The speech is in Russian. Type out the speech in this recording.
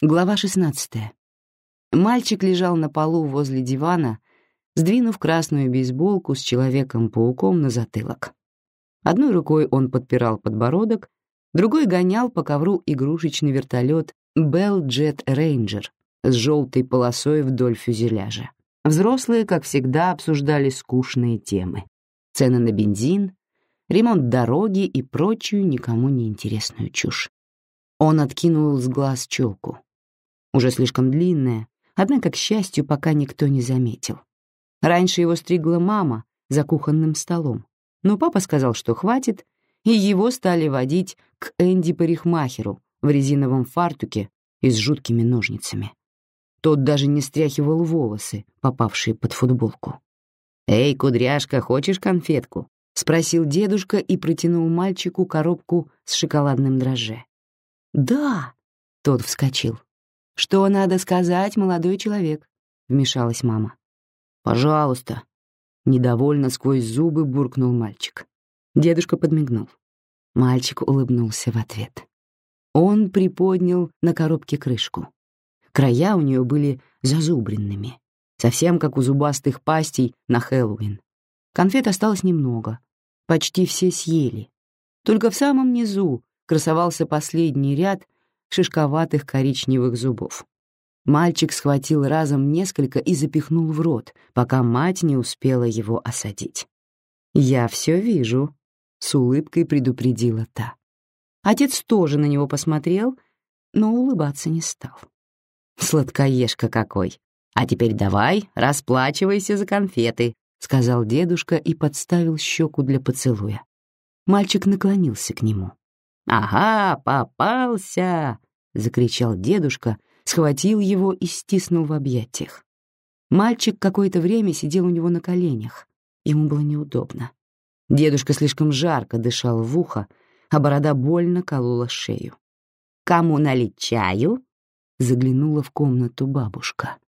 Глава 16. Мальчик лежал на полу возле дивана, сдвинув красную бейсболку с Человеком-пауком на затылок. Одной рукой он подпирал подбородок, другой гонял по ковру игрушечный вертолет Bell Jet Ranger с желтой полосой вдоль фюзеляжа. Взрослые, как всегда, обсуждали скучные темы. Цены на бензин, ремонт дороги и прочую никому не интересную чушь. Он откинул с глаз челку уже слишком длинная, однако, к счастью, пока никто не заметил. Раньше его стригла мама за кухонным столом, но папа сказал, что хватит, и его стали водить к Энди-парикмахеру в резиновом фартуке и с жуткими ножницами. Тот даже не стряхивал волосы, попавшие под футболку. «Эй, кудряшка, хочешь конфетку?» — спросил дедушка и протянул мальчику коробку с шоколадным дрожже. «Да!» — тот вскочил. «Что надо сказать, молодой человек?» — вмешалась мама. «Пожалуйста», — недовольно сквозь зубы буркнул мальчик. Дедушка подмигнул. Мальчик улыбнулся в ответ. Он приподнял на коробке крышку. Края у нее были зазубренными, совсем как у зубастых пастей на Хэллоуин. Конфет осталось немного, почти все съели. Только в самом низу красовался последний ряд шишковатых коричневых зубов. Мальчик схватил разом несколько и запихнул в рот, пока мать не успела его осадить. «Я все вижу», — с улыбкой предупредила та. Отец тоже на него посмотрел, но улыбаться не стал. «Сладкоежка какой! А теперь давай, расплачивайся за конфеты», — сказал дедушка и подставил щеку для поцелуя. Мальчик наклонился к нему. «Ага, попался!» — закричал дедушка, схватил его и стиснул в объятиях. Мальчик какое-то время сидел у него на коленях. Ему было неудобно. Дедушка слишком жарко дышал в ухо, а борода больно колола шею. «Кому налить чаю?» — заглянула в комнату бабушка.